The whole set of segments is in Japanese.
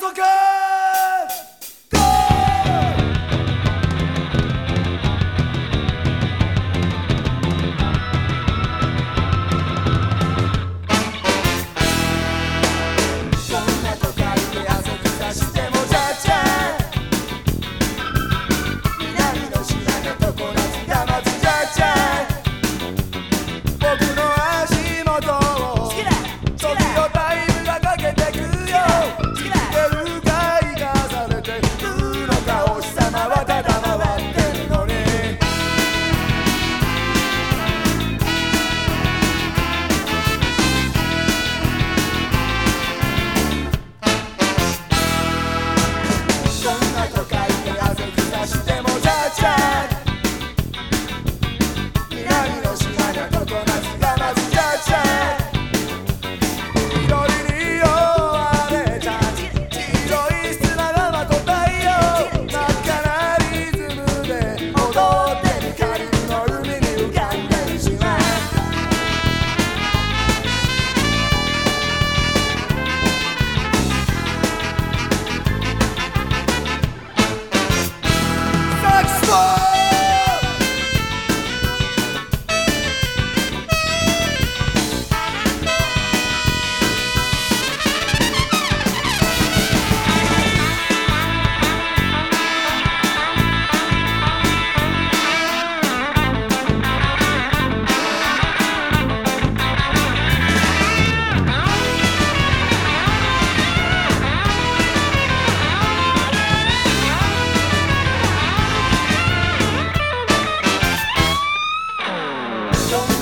族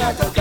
I don't